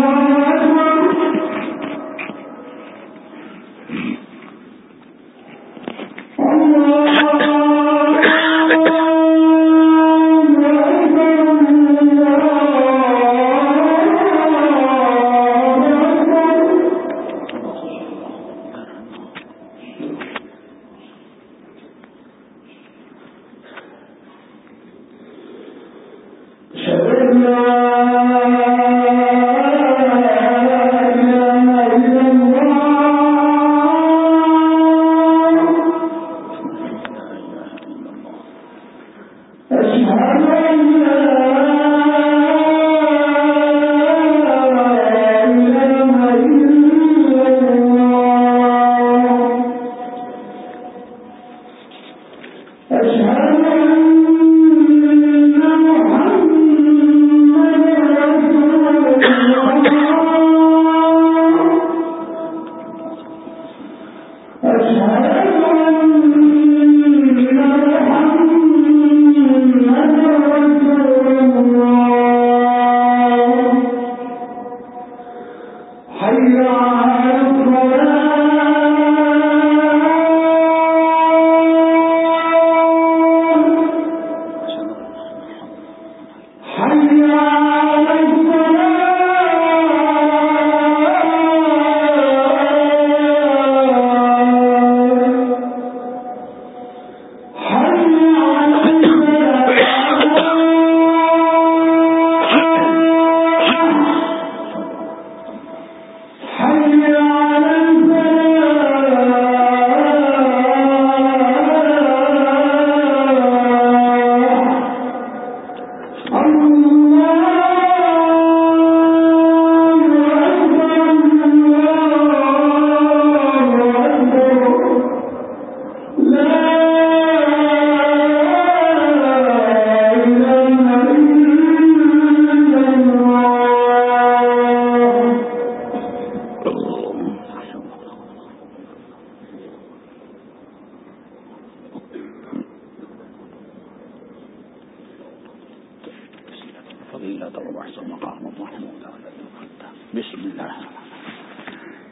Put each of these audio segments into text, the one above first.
اللہ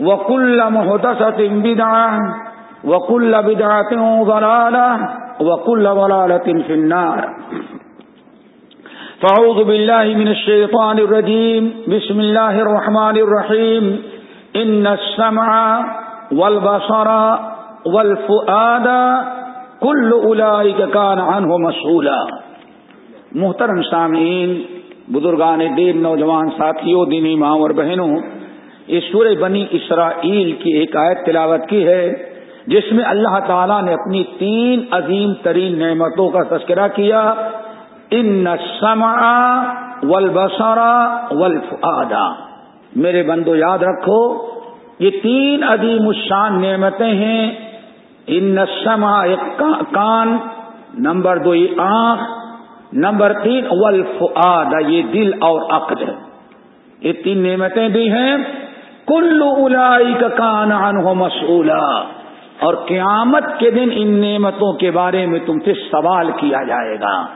وكل محدثة بدعة وكل بدعة ضلالة وكل ضلالة في النار. فاعوذ بالله من الشيطان الرجيم. بسم الله الرحمن الرحيم. إن السمع والبصر والفؤاد كل أولئك كان عنه مسؤولا محترم سامعین، بزرگان دین، نوجوان ساتھیوں، دینی ماں اور بہنوں اس سورہ بنی اسرائیل کی ایک آیت تلاوت کی ہے، جس میں اللہ تعالیٰ نے اپنی تین عظیم ترین نعمتوں کا تذکرہ کیا، ان سما ولبسرا ولف میرے بندو، یاد رکھو، یہ تین عظیم الشان نعمتیں ہیں۔ ان سما ایک کان، نمبر دو، یہ آنکھ، نمبر تین ولف یہ دل اور عقل۔ یہ تین نعمتیں بھی ہیں۔ کل الائی کا کان ہو مسولہ اور قیامت کے دن ان نعمتوں کے بارے میں تم سے سوال کیا جائے گا۔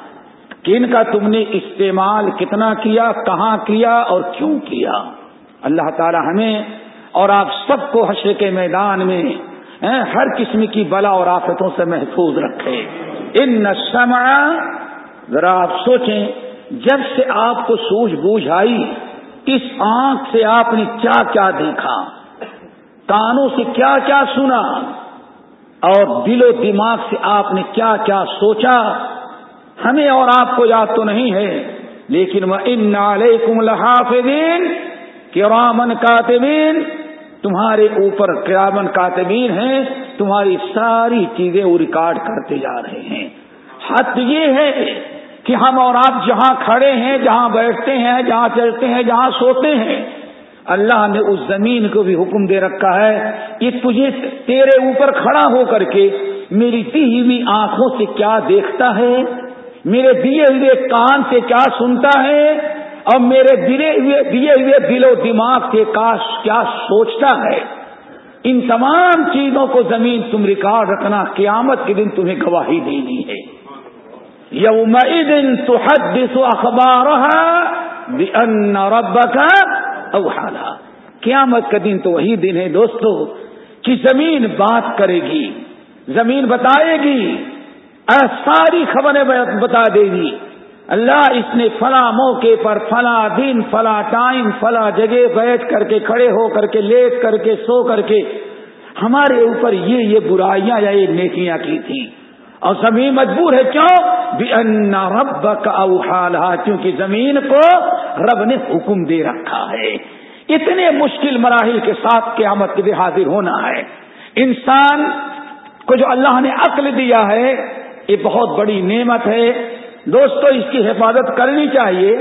کن کا تم نے استعمال کتنا کیا، کہاں کیا اور کیوں کیا؟ اللہ تعالی ہمیں اور آپ سب کو حشر کے میدان میں ہر قسم کی بلا اور آفتوں سے محفوظ رکھے۔ ان نسما ذرا آپ سوچیں، جب سے آپ کو سوجھ بوجھ آئی اس آنکھ سے آپ نے کیا کیا دیکھا؟ کانوں سے کیا کیا سنا؟ اور دل و دماغ سے آپ نے کیا کیا سوچا؟ ہمیں اور آپ کو یاد تو نہیں ہے، لیکن وہ ان نالے کم لحافین کرامن کاتبین تمہارے اوپر قیامن کاتبین ہیں، تمہاری ساری چیزیں وہ ریکارڈ کرتے جا رہے ہیں۔ حد یہ ہے کہ ہم اور آپ جہاں کھڑے ہیں، جہاں بیٹھتے ہیں، جہاں چلتے ہیں، جہاں سوتے ہیں، اللہ نے اس زمین کو بھی حکم دے رکھا ہے۔ یہ تجھے تیرے اوپر کھڑا ہو کر کے میری دی ہوئی آنکھوں سے کیا دیکھتا ہے؟ میرے دیے ہوئے کان سے کیا سنتا ہے؟ اور میرے دیے ہوئے دیے ہوئے دل و دماغ سے کاش کیا سوچتا ہے؟ ان تمام چیزوں کو زمین تم ریکارڈ رکھنا قیامت کے دن تمہیں گواہی دینی ہے۔ یوم دن تو حد سو اخبار کا قیامت کا دن تو وہی دن ہے دوستو کہ زمین بات کرے گی، زمین بتائے گی ساری خبریں بتا دے گی۔ اللہ اس نے فلاں موقع پر فلاں دن، فلاں ٹائم، فلاں جگہ بیٹھ کر کے کھڑے ہو کر کے، لیٹ کر کے، سو کر کے ہمارے اوپر یہ یہ برائیاں یا یہ نیکیاں کی تھیں۔ اور زمین مجبور ہے، کیوں؟ رب کا اوہال کیونکہ زمین کو رب نے حکم دے رکھا ہے۔ اتنے مشکل مراحل کے ساتھ قیامت کے لیے حاضر ہونا ہے۔ انسان کو جو اللہ نے عقل دیا ہے، یہ بہت بڑی نعمت ہے۔ دوستو، اس کی حفاظت کرنی چاہیے۔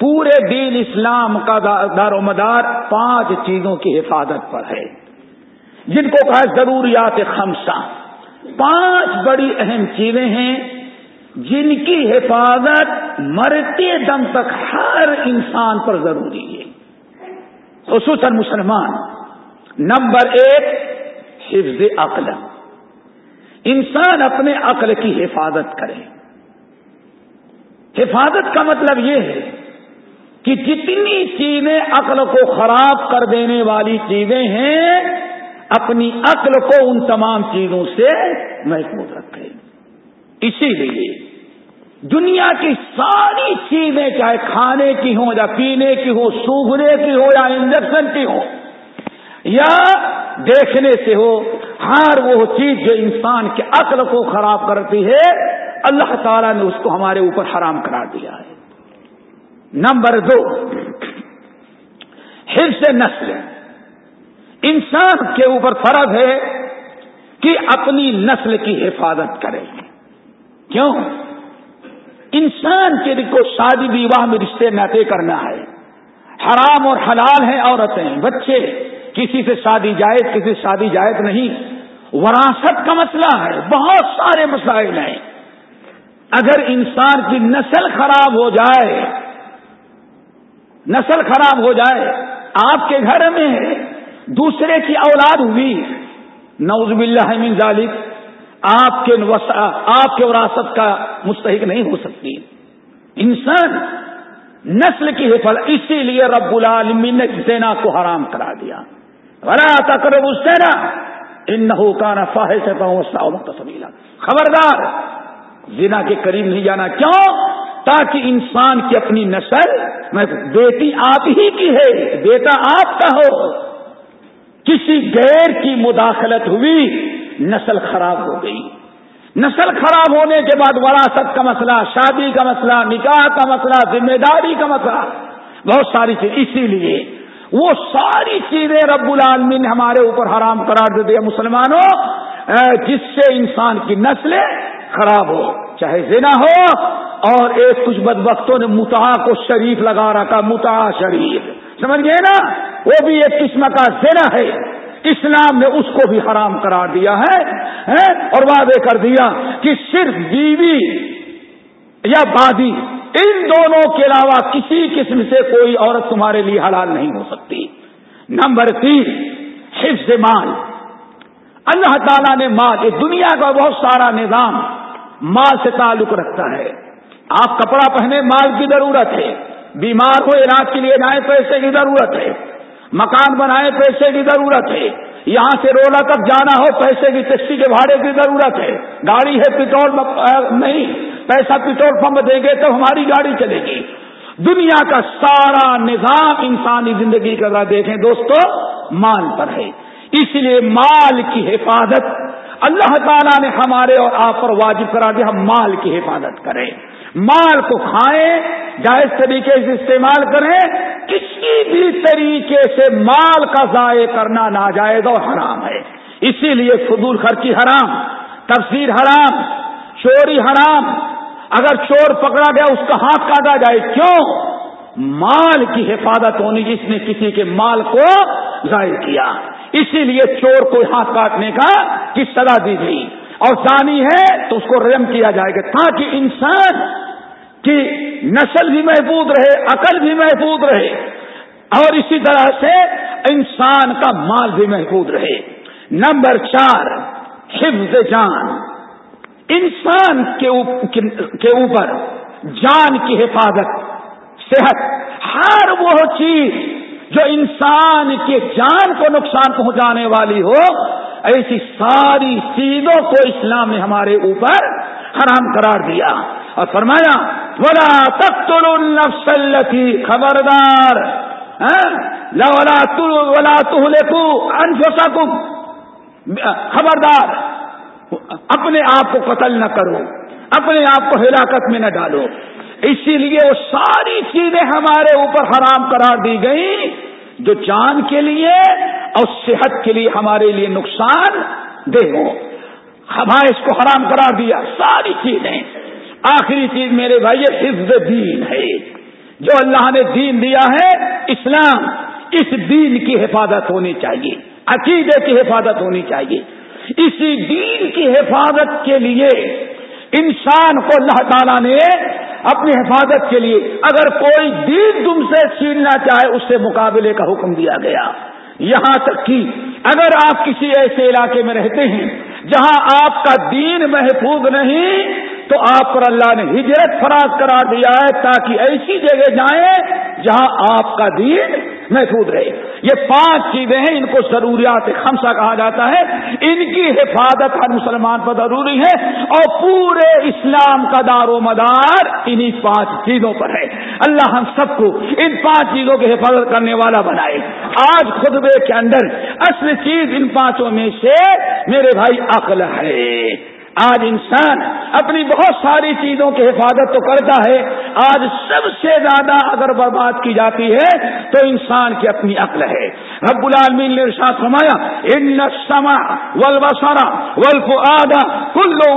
پورے دین اسلام کا دار و مدار پانچ چیزوں کی حفاظت پر ہے۔ جن کو کہا ضروریات خمسہ۔ پانچ بڑی اہم چیزیں ہیں۔ جن کی حفاظت مرتے دم تک ہر انسان پر ضروری ہے۔ خصوصاً مسلمان۔ نمبر ایک، حفظ عقل۔ انسان اپنے عقل کی حفاظت کرے۔ حفاظت کا مطلب یہ ہے کہ جتنی چیزیں عقل کو خراب کر دینے والی چیزیں ہیں، اپنی عقل کو ان تمام چیزوں سے محفوظ رکھے۔ اسی لیے دنیا کی ساری چیزیں چاہے کھانے کی ہوں یا پینے کی ہو سوکھنے کی ہو یا انجیکشن کی ہو یا دیکھنے سے ہو، ہر وہ چیز جو انسان کے عقل کو خراب کرتی ہے، اللہ تعالیٰ نے اس کو ہمارے اوپر حرام کرا دیا ہے۔ نمبر دو، حفظ نسل۔ انسان کے اوپر فرض ہے کہ اپنی نسل کی حفاظت کرے۔ کیوں؟ انسان کے کو شادی وواہ میں رشتے ناطے کرنا ہے۔ حرام اور حلال ہیں عورتیں، بچے، کسی سے شادی جائز، کسی سے شادی جائز نہیں۔ وراثت کا مسئلہ ہے، بہت سارے مسائل ہیں۔ اگر انسان کی نسل خراب ہو جائے، نسل خراب ہو جائے، آپ کے گھر میں دوسرے کی اولاد ہوئی نوز باللہ من ذالک آپ کے آپ کے وراثت کا مستحق نہیں ہو سکتی۔ انسان نسل کی حفاظت اسی لیے رب العالمین نے زینا کو حرام کرا دیا۔ ورا کرو سینا ان کا نفا ہے خبردار، زنا کے قریب نہیں جانا۔ کیوں؟ تاکہ انسان کی اپنی نسل، میں بیٹی آپ ہی کی ہے، بیٹا آپ کا ہو۔ کسی غیر کی مداخلت ہوئی نسل خراب ہو گئی۔ نسل خراب ہونے کے بعد وراثت کا مسئلہ، شادی کا مسئلہ، نکاح کا مسئلہ، ذمہ داری کا مسئلہ، بہت ساری چیز۔ اسی لیے وہ ساری چیزیں رب العالمین نے ہمارے اوپر حرام قرار دے دیا مسلمانوں جس سے انسان کی نسلیں خراب ہو چاہے زنا ہو اور ایک کچھ بد وقتوں نے متا کو شریف لگا رکھا متا شریف۔ سمجھ گئے نا؟ وہ بھی ایک قسم کا زنا ہے۔ اسلام نے اس کو بھی حرام قرار دیا ہے اور وعدے کر دیا کہ صرف بیوی یا بادی، ان دونوں کے علاوہ کسی قسم سے کوئی عورت تمہارے لیے حلال نہیں ہو سکتی۔ نمبر تین، حفظ مال۔ اللہ تعالیٰ نے مال یہ دنیا کا بہت سارا نظام مال سے تعلق رکھتا ہے۔ آپ کپڑا پہنے مال کی ضرورت ہے، بیمار ہو علاج کے لیے جائیں پیسے کی ضرورت ہے۔ مکان بنائے پیسے کی ضرورت ہے۔ یہاں سے رولا تک جانا ہو، پیسے کی ٹیکسی کے بھاڑے کی ضرورت ہے۔ گاڑی ہے پیٹرول نہیں، پیسہ پیٹرول پمپ دیں گے تو ہماری گاڑی چلے گی۔ دنیا کا سارا نظام انسانی زندگی کا دیکھیں دوستو، مال پر ہے۔ اس لیے مال کی حفاظت اللہ تعالیٰ نے ہمارے اور آپ پر واجب کرا دیا ہم مال کی حفاظت کریں۔ مال کو کھائیں، جائز طریقے سے استعمال کریں، کسی بھی طریقے سے مال کا ضائع کرنا ناجائز اور حرام ہے۔ اسی لیے فضول خرچی حرام، تفسیر حرام، چوری حرام۔ اگر چور پکڑا گیا، اس کا ہاتھ کاٹا جائے، کیوں؟ مال کی حفاظت ہونی، جس نے کسی کے مال کو ضائع کیا۔ اسی لیے چور کو ہاتھ کاٹنے کا کس سزا دی گئی اور زانی ہے تو اس کو رحم کیا جائے گا تاکہ انسان کی نسل بھی محفوظ رہے، عقل بھی محفوظ رہے۔ اور اسی طرح سے انسان کا مال بھی محفوظ رہے۔ نمبر چار، حفظ جان۔ انسان کے اوپر جان کی حفاظت، صحت، ہر وہ چیز جو انسان کے جان کو نقصان پہنچانے والی ہو ایسی ساری چیزوں کو اسلام نے ہمارے اوپر حرام قرار دیا۔ اور فرمایا بلا تک التی خبردار۔ ہاں؟ ولا انفسکم خبردار، اپنے آپ کو قتل نہ کرو۔ اپنے آپ کو ہلاکت میں نہ ڈالو۔ اسی لیے وہ ساری چیزیں ہمارے اوپر حرام قرار دی گئی جو جان کے لیے اور صحت کے لیے ہمارے لیے نقصان دے ہو۔ ہاں اس کو حرام قرار دیا۔ ساری چیزیں۔ آخری چیز میرے بھائی حفظ دین ہے۔ جو اللہ نے دین دیا ہے، اسلام اس دین کی حفاظت ہونی چاہیے۔ عقیدے کی حفاظت ہونی چاہیے۔ اسی دین کی حفاظت کے لیے انسان کو اللہ تعالیٰ نے اپنی حفاظت کے لیے، اگر کوئی دین تم سے چھیننا چاہے، اس سے مقابلے کا حکم دیا گیا۔ یہاں تک کہ اگر آپ کسی ایسے علاقے میں رہتے ہیں جہاں آپ کا دین محفوظ نہیں، تو آپ پر اللہ نے ہجرت فراز قرار دیا ہے تاکہ ایسی جگہ جائیں جہاں آپ کا دین محفوظ رہے۔ یہ پانچ چیزیں ہیں، ان کو ضروریات خمسہ کہا جاتا ہے۔ ان کی حفاظت ہر مسلمان پر ضروری ہے۔ اور پورے اسلام کا دار و مدار انہی پانچ چیزوں پر ہے۔ اللہ ہم سب کو ان پانچ چیزوں کی حفاظت کرنے والا بنائے۔ آج خطبے کے اندر اصل چیز ان پانچوں میں سے میرے بھائی عقل ہے۔ آج انسان اپنی بہت ساری چیزوں کی حفاظت تو کرتا ہے، آج سب سے زیادہ اگر برباد کی جاتی ہے تو انسان کی اپنی عقل ہے۔ رب العالمین نے ارشاد فرمایا، ان سما ولبسرا ولف آدا کلو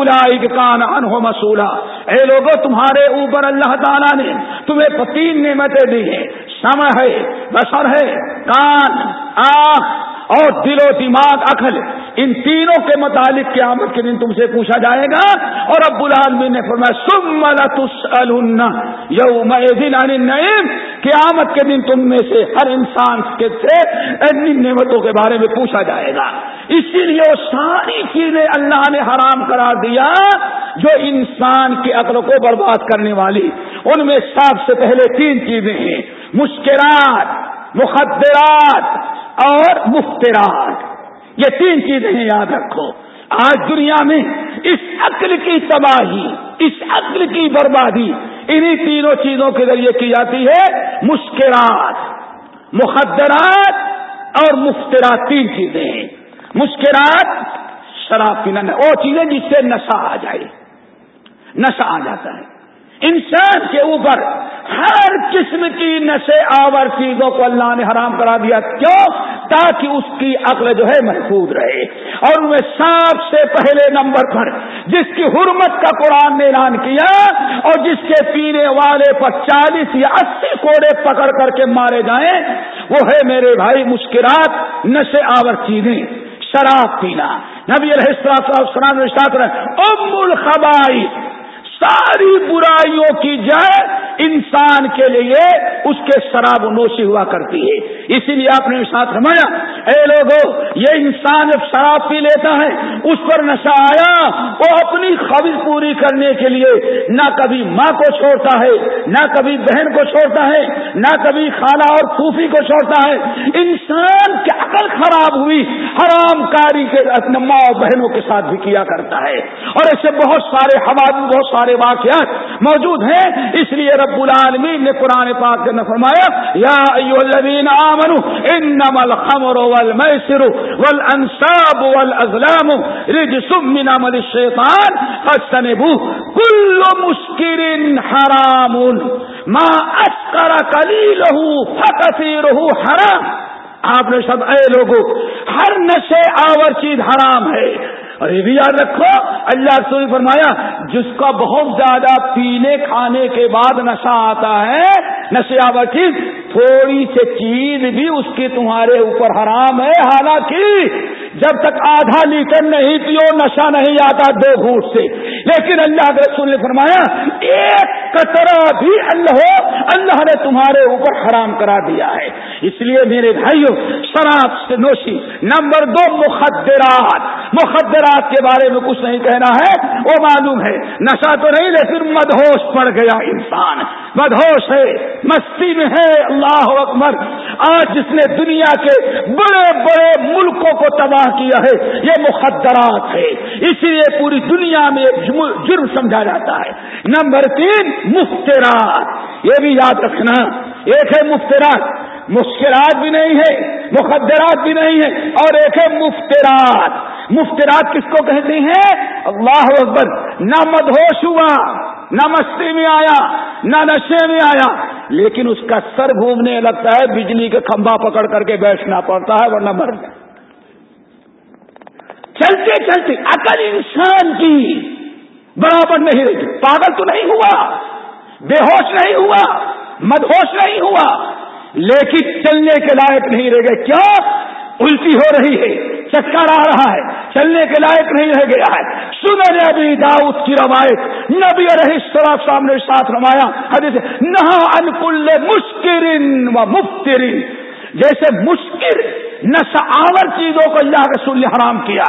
کان انہو مسولہ اے لوگوں تمہارے اوپر اللہ تعالیٰ نے تمہیں تین نعمتیں دی ہیں۔ سما ہے بسر ہے، کان آخ اور دل و دماغ عقل، ان تینوں کے متعلق قیامت کے دن تم سے پوچھا جائے گا۔ اور ابو العالمین نے فرمایا سم یوم قیامت کے دن تم میں سے ہر انسان کے سے نعمتوں کے بارے میں پوچھا جائے گا۔ اسی لیے وہ ساری چیزیں اللہ نے حرام قرار دیا جو انسان کی عقل کو برباد کرنے والی۔ ان میں سب سے پہلے تین چیزیں ہیں۔ مشکلات مخدرات اور مفترات۔ یہ تین چیزیں ہیں یاد رکھو۔ آج دنیا میں اس عقل کی تباہی، اس عقل کی بربادی، انہی تینوں چیزوں کے ذریعے کی جاتی ہے۔ مشکلات مخدرات اور مفترات۔ تین چیزیں ہیں۔ شراب پینا، وہ چیزیں جس سے نشہ آ جائے۔ نشہ آ جاتا ہے۔ انسان کے اوپر ہر قسم کی نشے آور چیزوں کو اللہ نے حرام کرا دیا۔ کیوں؟ تاکہ اس کی عقل جو ہے محفوظ رہے۔ اور ان میں سب سے پہلے نمبر پر جس کی حرمت کا قرآن نے اعلان کیا اور جس کے پینے والے پر چالیس یا اسی کوڑے پکڑ کر کے مارے جائیں، وہ ہے میرے بھائی مشکلات، نشے آور چیزیں، شراب پینا۔ نبی الحسرات ام الخبائی ساری برائیوں کی جائے انسان کے لیے اس کے شراب نوشی ہوا کرتی ہے۔ اسی لیے آپ نے ساتھ رمایا اے لوگوں یہ انسان جب شراب پی لیتا ہے، اس پر نشہ آیا، وہ اپنی خبر پوری کرنے کے لیے نہ کبھی ماں کو چھوڑتا ہے، نہ کبھی بہن کو چھوڑتا ہے، نہ کبھی خالہ اور پھوفی کو چھوڑتا ہے۔ انسان کی عقل خراب ہوئی، حرام کاری کے ماں اور بہنوں کے ساتھ بھی کیا کرتا ہے۔ اور ایسے بہت سارے حوالے بہت سارے سارے واقعات موجود ہیں۔ اس لیے رب العالمین نے قرآن پاک کے فرمایا، یا الذین آمنوا، انما الخمر والمیسر والانصاب والازلام رجس من عمل الشیطان فاجتنبوه كل مسکر حرام ما اسکر قلیلہ فکثیرہ حرام۔ آپ نے سب، اے لوگوں ہر نشے آور چیز حرام ہے۔ اور یہ بھی یاد رکھو، اللہ رسول فرمایا، جس کا بہت زیادہ پینے کھانے کے بعد نشہ آتا ہے، نشے چیز تھوڑی سی چیز بھی اس کی تمہارے اوپر حرام ہے، حالانکہ جب تک آدھا لیٹر نہیں پیو، نشہ نہیں آتا دو گھوٹ سے۔ لیکن اللہ کے رسول نے فرمایا، ایک قطرہ بھی اللہ اللہ نے تمہارے اوپر حرام کرا دیا ہے۔ اس لیے میرے بھائیوں شراب سے نوشی۔ نمبر دو، مخدرات۔ مخدرات کے بارے میں کچھ نہیں کہنا ہے، وہ معلوم ہے۔ نشہ تو نہیں، لیکن مدہوش پڑ گیا انسان۔ مدہوش ہے، مستی میں ہے، اللہ اکبر۔ آج جس نے دنیا کے بڑے بڑے ملکوں کو تباہ کیا ہے، یہ مخدرات ہے اسی لیے پوری دنیا میں جرم سمجھا جاتا ہے۔ نمبر تین، مفترات۔ یہ بھی یاد رکھنا۔ ایک ہے مفترات۔ مشکلات بھی نہیں ہے مخدرات بھی نہیں ہے اور ایک ہے مفترات۔ مفترات کس کو کہتے ہیں؟ اللہ اکبر۔ نہ مدہوش ہوا، نہ مستی میں آیا، نہ نشے میں آیا۔ لیکن اس کا سر گھومنے لگتا ہے، بجلی کے کھمبا پکڑ کر کے بیٹھنا پڑتا ہے، ورنہ مر جائے۔ چلتے چلتے عقل انسان کی برابر نہیں رہی پاگل تو نہیں ہوا، بے ہوش نہیں ہوا مدہوش نہیں ہوا، لیکن چلنے کے لائق نہیں رہ گئے۔ کیا الٹی ہو رہی ہے؟ چکر آ رہا ہے، چلنے کے لائق نہیں رہ گیا ہے۔ سنر ابھی داؤد کی روایت، نبی رہی سرا سامنے ساتھ روایا، حدیث نہ انکل مشکرین و مفترین جیسے مشکل نشآور چیزوں کو اللہ رسول نے حرام کیا۔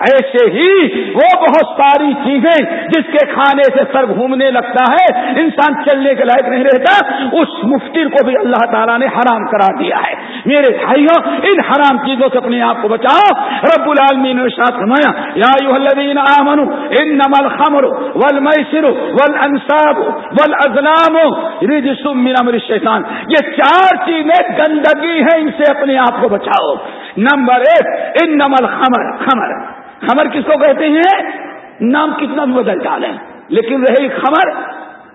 ایسے ہی وہ بہت ساری چیزیں جس کے کھانے سے سر گھومنے لگتا ہے، انسان چلنے کے لائق نہیں رہتا، اس مفتی کو بھی اللہ تعالیٰ نے حرام کرا دیا ہے۔ میرے بھائیوں، ان حرام چیزوں سے اپنے آپ کو بچاؤ۔ رب العالمین نے ساتھ فرمایا، یا الذین آمنوا، انما الخمر والمیسر والانصاب والازلام رجس من امر الشیطان۔ یہ چار چیزیں گندگی ہیں، ان سے اپنے آپ کو بچاؤ۔ نمبر ایک ان نمل خمر۔ خمر خمر کس کو کہتے ہیں؟ نام کتنا بھی بدل ڈالیں۔ لیکن رہی خمر،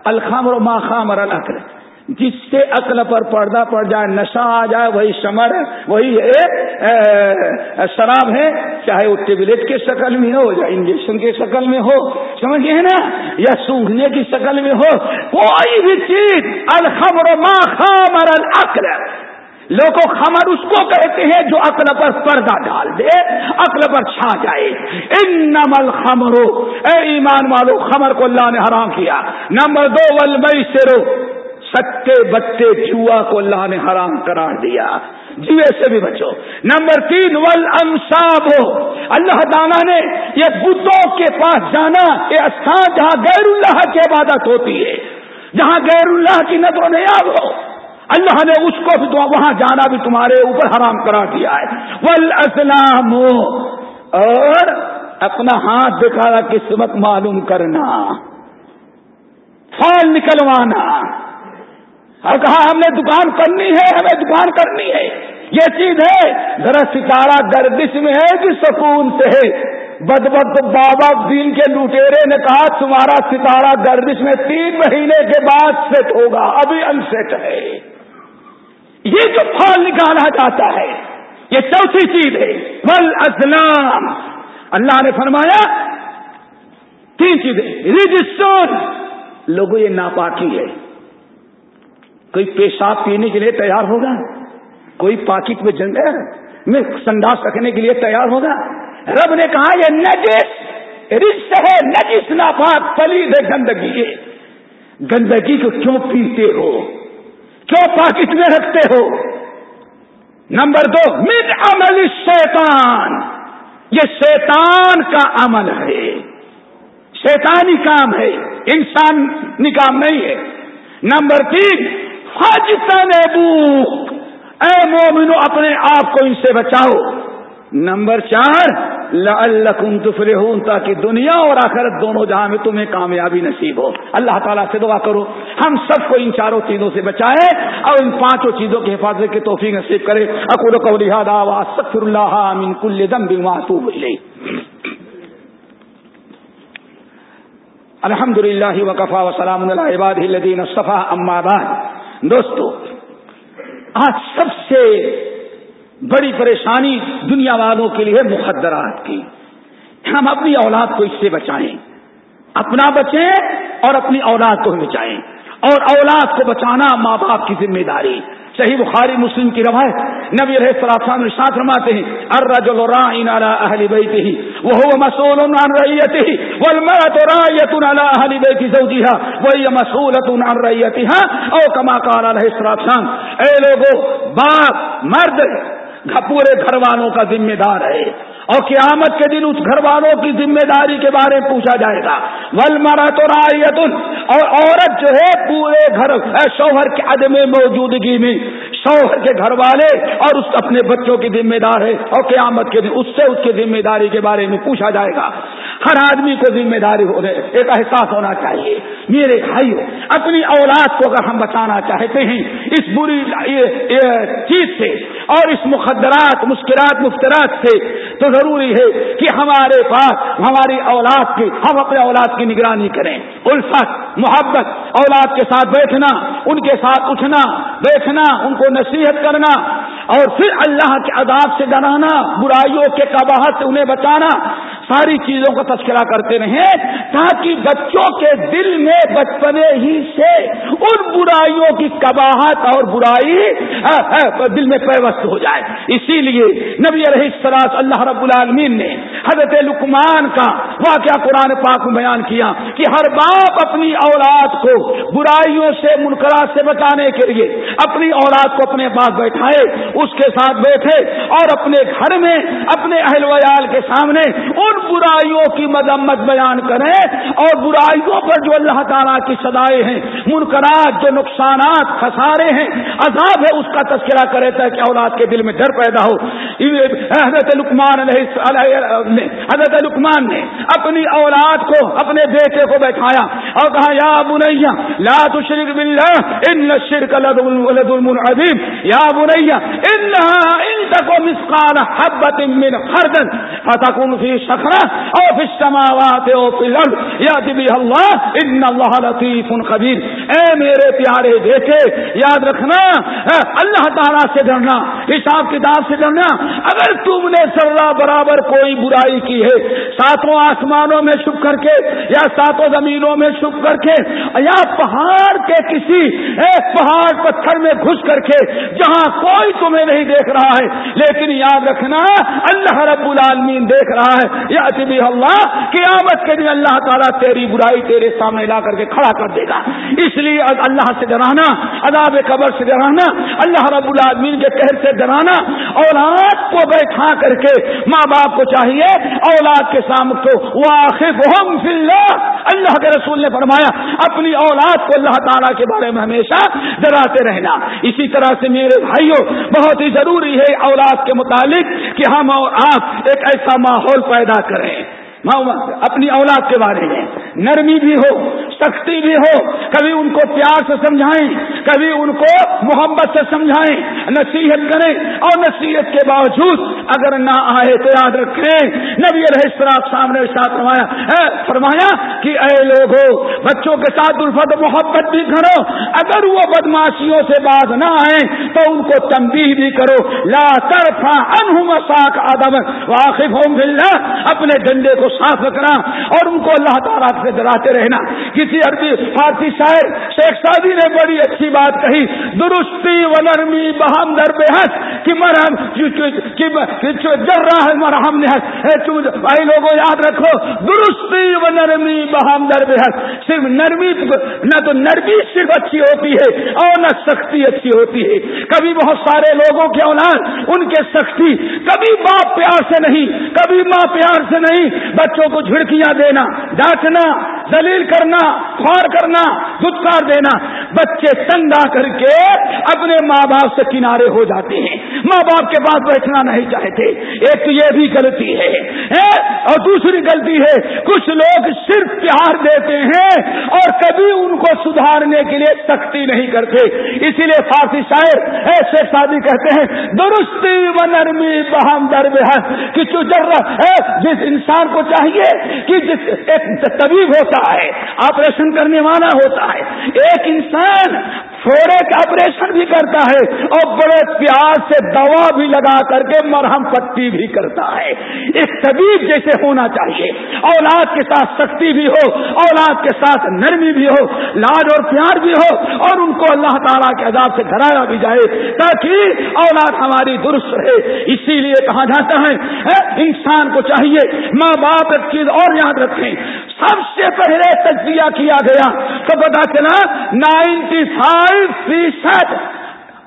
الخمر و خامر الکر جس سے عقل پر پردہ پڑ جائے، نشہ آ جائے، وہی شمر ہے وہی ہے شراب ہے۔ چاہے وہ ٹیبلٹ کے شکل میں ہو، یا انجیکشن کے شکل میں ہو، سمجھ گئے نا؟ یا سونگنے کی شکل میں ہو، کوئی بھی چیز، الخمر ماں خامر الکر لوگوں خمر اس کو کہتے ہیں جو عقل پر پردہ ڈال دے، عقل پر چھا جائے۔ ان نمل خمرو اے ایمان والو، خمر کو اللہ نے حرام کیا۔ نمبر دو ول سرو سکے بتے جوا کو اللہ نے حرام قرار دیا۔ جی، جوے سے بھی بچو۔ نمبر تین ول انصاب ہو اللہ تعالیٰ نے یہ بدھوں کے پاس جانا، یہ استھان جہاں غیر اللہ کی عبادت ہوتی ہے، جہاں غیر اللہ کی نظر و نیاب ہو۔ اللہ نے اس کو بھی وہاں جانا بھی تمہارے اوپر حرام کرا دیا ہے۔ ول اسلام اور اپنا ہاتھ دکھا قسمت معلوم کرنا۔ فال نکلوانا۔ اور کہا، ہم نے دکان کرنی ہے، ہمیں دکان کرنی ہے۔ یہ چیز ہے، ذرا ستارہ گردش میں ہے کہ سکون سے ہے۔ بد بد بابا دین کے لوٹیرے نے کہا، تمہارا ستارہ گردش میں تین مہینے کے بعد سیٹ ہوگا، ابھی انسیٹ ہے۔ یہ جو پھال نکالا جاتا ہے، یہ چوتھی چیز ہے ول اسلام اللہ نے فرمایا، تین چیزیں۔ رجسٹر۔ لوگوں، یہ ناپاکی ہے۔ کوئی پیشاب پینے کے لیے تیار ہوگا؟ کوئی پاکٹ میں جنگ میں سنڈاس رکھنے کے لیے تیار ہوگا؟ رب نے کہا، یہ نجس رشت ہے، نجس ناپاک، پلید ہے، گندگی گندگی کو کیوں پیتے ہو؟ کیوں پاکٹ میں رکھتے ہو۔ نمبر دو مد عمل شیطان یہ شیطان کا عمل ہے۔ شیطانی کام ہے انسانی کام نہیں ہے۔ نمبر تین حج تنبو اے مومنو، اپنے آپ کو ان سے بچاؤ۔ نمبر چار، لعلکم تفلحون، تاکہ دنیا اور آخرت دونوں جہاں میں تمہیں کامیابی نصیب ہو۔ اللہ تعالیٰ سے دعا کرو، ہم سب کو ان چاروں چیزوں سے بچائے اور ان پانچوں چیزوں کی حفاظت کی توفیق نصیب کرے۔ اکور کو لہٰذا سفر اللہ من کل دم بھی الحمد للہ وقفا وسلام عباد الدین صفا اماد دوستو، آج سب سے بڑی پریشانی دنیا والوں کے لیے مخدرات کی۔ ہم اپنی اولاد کو اس سے بچائیں۔ اپنا بچیں اور اپنی اولاد کو بچائیں۔ اور اولاد کو بچانا ماں باپ کی ذمہ داری۔ صحیح بخاری مسلم کی روایت نبی رہ سلاسان ساتھ رماتے ہیں ارجل اہلی بیتے وہ مسول عن رعیته والمرأة راية على اهل بيت زوجها وهي مسؤولة عن رعیتها او كما قال علیہ السلام اے لوگو، باپ مرد پورے گھر والوں کا ذمہ دار ہے۔ اور قیامت کے دن اس گھر والوں کی ذمہ داری کے بارے میں پوچھا جائے گا۔ ول مرا تو اور عورت جو ہے پورے گھر شوہر کے عدم موجودگی میں۔ شوہر کے گھر والے اور اس اپنے بچوں کی ذمہ دار ہے۔ اور قیامت کے دن اس سے اس کی ذمہ داری کے بارے میں پوچھا جائے گا۔ ہر آدمی کو ذمہ داری ہو ایک احساس ہونا چاہیے، میرے بھائی اپنی اولاد کو اگر ہم بچانا چاہتے ہیں، اس بری چیز سے اور اس مخدرات، مشکلات، مفترات سے تو ضروری ہے کہ ہمارے پاس، ہماری اولاد کی، ہم اپنے اولاد کی نگرانی کریں۔ الفت، محبت، اولاد کے ساتھ بیٹھنا، ان کے ساتھ اٹھنا، بیٹھنا، ان کو نصیحت کرنا، اور پھر اللہ کے عذاب سے ڈرانا، برائیوں کے قباحت سے انہیں بچانا ساری چیزوں کا تذکرہ کرتے رہیں تاکہ بچوں کے دل میں بچپنے ہی سے ان برائیوں کی کباہت اور برائی دل میں پیوست ہو جائے۔ اسی لیے نبی علیہ السلاط اللہ رب العالمین نے حضرت لکمان کا واقعہ قرآن پاک میں بیان کیا کہ ہر باپ اپنی اولاد کو برائیوں سے منقرات سے بچانے کے لیے اپنی اولاد کو اپنے پاس بیٹھائے، اس کے ساتھ بیٹھے اور اپنے گھر میں، اپنے اہل ویال کے سامنے ان برائیوں کی مذمت بیان کریں اور برائیوں پر جو اللہ تعالیٰ کی سدائے ہیں منقرات جو نقصانات، خسارے ہیں، عذاب ہے، اس کا تذکرہ کرے کہ اولاد کے دل میں ڈر پیدا ہو۔ حضرت لکمان حضرت لکمان نے اپنی اولاد کو، اپنے بیٹے کو بیٹھایا اور کہا، یا بنیا، لا تشرک باللہ، ان شرک لد عظیم۔ یا بنیا ان تکو مسقال حبت من خردن فتکن فی شخرہ او السماوات یاد بھی اللہ، ان اللہ لطیف خبیر اے میرے پیارے بیٹے، یاد رکھنا اللہ تعالیٰ سے ڈرنا، حساب کتاب سے ڈرنا۔ اگر تم نے سرا برابر کوئی برائی کی ہے، ساتوں آسمانوں میں چھپ کر کے، یا ساتوں زمینوں میں چھپ کر کے، یا پہاڑ کے کسی ایک پہاڑ پتھر میں گھس کر کے، جہاں کوئی تمہیں نہیں دیکھ رہا ہے، لیکن یاد رکھنا، اللہ رب العالمین دیکھ رہا ہے۔ یا بھی اللہ، قیامت کے دن اللہ تعالیٰ تیری برائی تیرے سامنے لا کر کے کھڑا کر دے گا۔ اس لیے اللہ سے ڈرانا، عذاب قبر سے ڈرانا، اللہ رب العالمین کے قہر سے ڈرانا، اولاد کو بیٹھا کر کے ماں باپ کو چاہیے، اولاد کے سامنے تو واقف اللہ کے رسول نے فرمایا، اپنی اولاد کو اللہ تعالیٰ کے بارے میں ہمیشہ ڈراتے رہنا۔ اسی طرح سے میرے بھائیوں، بہت ہی ضروری ہے اولاد کے متعلق کہ ہم اور آپ ایک ایسا ماحول پیدا کریں۔ اپنی اولاد کے بارے میں۔ نرمی بھی ہو، سختی بھی ہو، کبھی ان کو پیار سے سمجھائیں، کبھی ان کو محبت سے سمجھائیں۔ نصیحت کریں اور نصیحت کے باوجود اگر نہ آئے تو یاد رکھیں۔ نبی الحسرات سامنے ساتھ فرمایا فرمایا کہ اے لوگ بچوں کے ساتھ الفت محبت بھی کرو۔ اگر وہ بدماشیوں سے باز نہ آئے تو ان کو تنبیہ بھی کرو۔ لا طرفا انہم ساک آدم واقف ہوں ملنا اپنے ڈنڈے کو صاف رکھنا اور ان کو اللہ تعالیٰ سے ڈراتے رہنا۔ کسی عربی فارسی شاعر شیخ سادی نے بڑی اچھی بات کہی، درستی و نرمی بہم در بےحد کہ مرہم جر رہا بھائی لوگوں، یاد رکھو، درستی و نرمی بہم در بےحد صرف نرمی نہ تو نرمی صرف اچھی ہوتی ہے، اور نہ سختی اچھی ہوتی ہے۔ کبھی بہت سارے لوگوں کے اولاد، ان کے سختی کبھی باپ پیار سے نہیں، کبھی ماں پیار سے نہیں۔ بچوں کو جھڑکیاں دینا، ڈانٹنا دلیل کرنا خوار کرنا، دھتکار دینا۔ بچے تنگ آ کر کے اپنے ماں باپ سے کنارے ہو جاتے ہیں۔ ماں باپ کے پاس بیٹھنا نہیں چاہتے۔ ایک تو یہ بھی غلطی ہے اور دوسری غلطی ہے، کچھ لوگ صرف پیار دیتے ہیں اور کبھی ان کو سدھارنے کے لیے سختی نہیں کرتے۔ اسی لیے فارسی شاعر ایسے شادی کہتے ہیں، درستی و نرمی بہم در کہ ہے، جس انسان کو چاہیے کہ جس ایک طبیب ہوتا ہے۔ آپریشن کرنے والا ہوتا ہے۔ ایک انسان فورے کا آپریشن بھی کرتا ہے اور بڑے پیار سے دوا بھی لگا کر کے مرہم پٹی بھی کرتا ہے۔ ایک طبیب جیسے ہونا چاہیے۔ اولاد کے ساتھ سختی بھی ہو، اولاد کے ساتھ نرمی بھی ہو، لاج اور پیار بھی ہو اور ان کو اللہ تعالیٰ کے عذاب سے گھرایا بھی جائے تاکہ اولاد ہماری درست رہے۔ اسی لیے کہا جاتا ہے انسان کو چاہیے، ماں باپ ایک چیز اور یاد رکھیں۔ سب سے پہلے تجزیہ کیا گیا تو پتا چلا، نائنٹی فائیو فیصد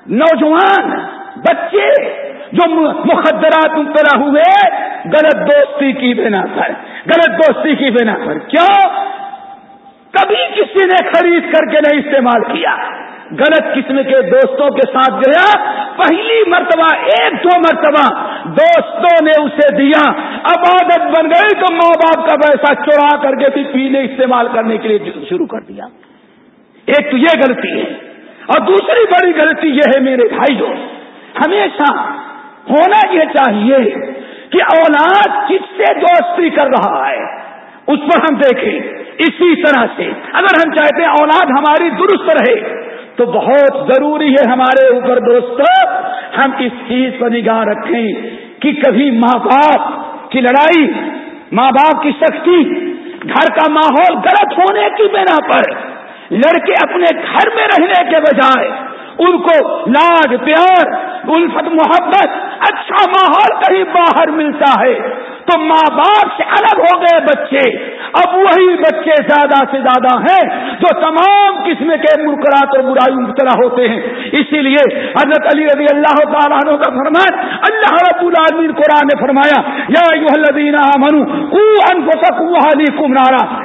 نوجوان بچے جو مخدرات مبتلا ہوئے، غلط دوستی کی بنا پر، غلط دوستی کی بنا پر۔ کیوں؟ کبھی کسی نے خرید کر کے نہیں استعمال کیا۔ غلط قسم کے دوستوں کے ساتھ گیا پہلی مرتبہ، ایک دو مرتبہ دوستوں نے اسے دیا۔ اب عادت بن گئی تو ماں باپ کا پیسہ چورا کر کے بھی پینے استعمال کرنے کے لیے شروع کر دیا۔ ایک تو یہ غلطی ہے۔ اور دوسری بڑی غلطی یہ ہے میرے بھائی ہمیشہ ہونا یہ چاہیے کہ اولاد کس سے دوستی کر رہا ہے، اس پر ہم دیکھیں۔ اسی طرح سے اگر ہم چاہتے ہیں اولاد ہماری درست رہے، تو بہت ضروری ہے ہمارے اوپر دوست، ہم اس چیز پر نگاہ رکھیں کہ کبھی ماں باپ کی لڑائی، ماں باپ کی سختی، گھر کا ماحول غلط ہونے کی بنا پر لڑکے اپنے گھر میں رہنے کے بجائے ان کو لاڈ پیار، الفت محبت اچھا ماحول کہیں باہر ملتا ہے۔ تو ماں باپ سے الگ ہو گئے بچے۔ اب وہی بچے زیادہ سے زیادہ ہیں جو تمام قسم کے مرکرات اور برائی مبتلا ہوتے ہیں۔ اسی لیے حضرت علی رضی اللہ تعالیٰ عنہ کا فرمان اللہ رب العالمین قرآن نے فرمایا، یا منو کو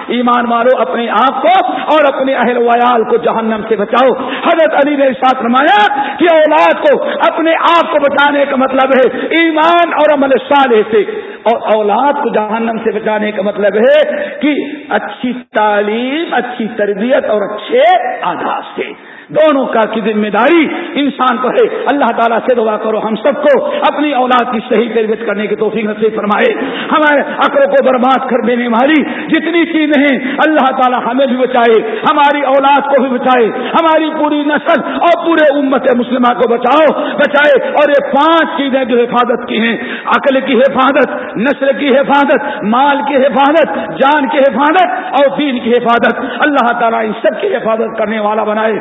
ایمان مارو اپنے آپ کو اور اپنے اہل ویال کو جہنم سے بچاؤ۔ حضرت علی نے ساتھ فرمایا کہ اولاد کو اپنے آپ کو بچانے کا مطلب ہے ایمان اور عمل صالح سے۔ اور اولاد کو جہنم سے بچانے کا مطلب ہے کہ اچھی تعلیم، اچھی تربیت اور اچھے آداب سے۔ دونوں کا کی ذمہ داری انسان کو ہے۔ اللہ تعالیٰ سے دعا کرو ہم سب کو اپنی اولاد کی صحیح تربیت کرنے کی توفیق نصیب فرمائے۔ ہمارے عقل کو برباد کر دینے والی جتنی چیزیں ہیں، اللہ تعالیٰ ہمیں بھی بچائے، ہماری اولاد کو بھی بچائے، ہماری پوری نسل اور پورے امت مسلمہ کو بچاؤ، بچائے۔ اور یہ پانچ چیزیں جو حفاظت کی ہیں، عقل کی حفاظت، نسل کی حفاظت، مال کی حفاظت، جان کی حفاظت اور دین کی حفاظت۔ اللہ تعالیٰ ان سب کی حفاظت کرنے والا بنائے۔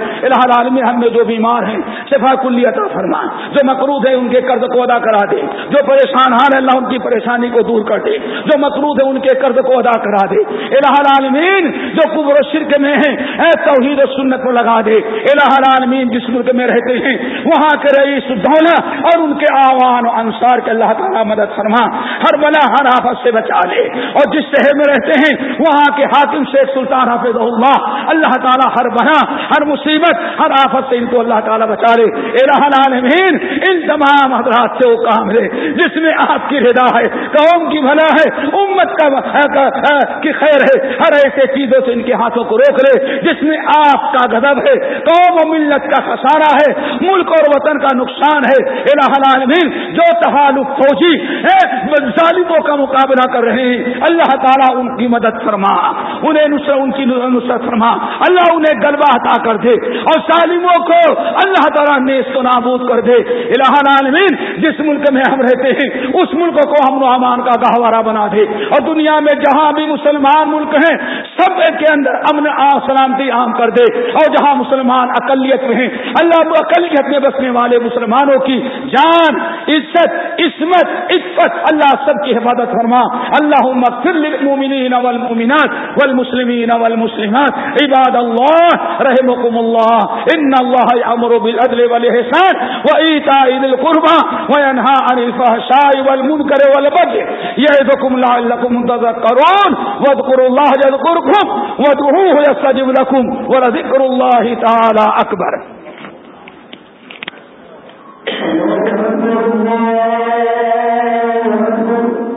العالمین ہم میں جو بیمار ہیں، شفا کلی عطا فرما۔ جو مقروض ہے ان کے قرض کو ادا کرا دے۔ جو پریشان ہار اللہ ان کی پریشانی کو دور کر دے۔ جو مقروض ہے ان کے قرض کو ادا کرا دے۔ الہ العالمین، جو قبر و شرک میں ہیں، اے توحید و سنت کو لگا دے۔ الہ العالمین، جس ملک میں رہتے ہیں، وہاں کے رئیس دونا اور ان کے آوان و انصار کے اللہ تعالیٰ مدد فرما۔ ہر بلا ہر آفت سے بچا لے۔ اور جس شہر میں رہتے ہیں، وہاں کے حاکم شیخ سلطان حافظ اللہ اللہ تعالیٰ ہر بنا ہر مصیبت ہر آفت سے ان کو اللہ تعالیٰ بچا لے۔ العالمین، ان تمام حضرات سے وہ کام لے، جس میں آپ کی ردا ہے، قوم کی بھلا ہے، امت کا کی خیر ہے۔ ہر ایسے چیزوں سے ان کے ہاتھوں کو روک لے، جس میں آپ کا غضب ہے۔ قوم و ملت کا خسارہ ہے، ملک اور وطن کا نقصان ہے۔ العالمین، جو تحالف فوجی ظالموں کا مقابلہ کر رہے ہیں۔ اللہ تعالیٰ ان کی مدد فرما، انہیں نصرت ان کی نصرت فرما۔ اللہ انہیں غلبہ عطا کر دے اور ظالموں کو اللہ تعالیٰ نے اس کو نابود کر دے۔ الہ العالمین، جس ملک میں ہم رہتے ہیں، اس ملک کو ہم و امان کا گہوارہ بنا دے۔ اور دنیا میں جہاں بھی مسلمان ملک ہیں، سب کے اندر امن سلامتی عام کر دے۔ اور جہاں مسلمان اقلیت میں ہیں، اللہ اقلیت میں بسنے والے مسلمانوں کی جان، عزت، عصمت عزت اللہ سب کی حفاظت فرما۔ اللہ للمؤمنین والمؤمنات والمسلمین والمسلمات۔ عباد اللہ رحمكم اللہ۔ ان اللہ یامر بالعدل والاحسان وایتاء ذی القربى وینهى عن الفحشاء والمنکر والبغي یعظکم لعلکم تذکرون واذکروا الله یذکرکم وادعوه يستجب لكم ولذکر الله تعالى تعالی اکبر اللہ